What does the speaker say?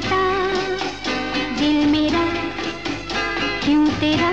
बता दिल मेरा क्यों तेरा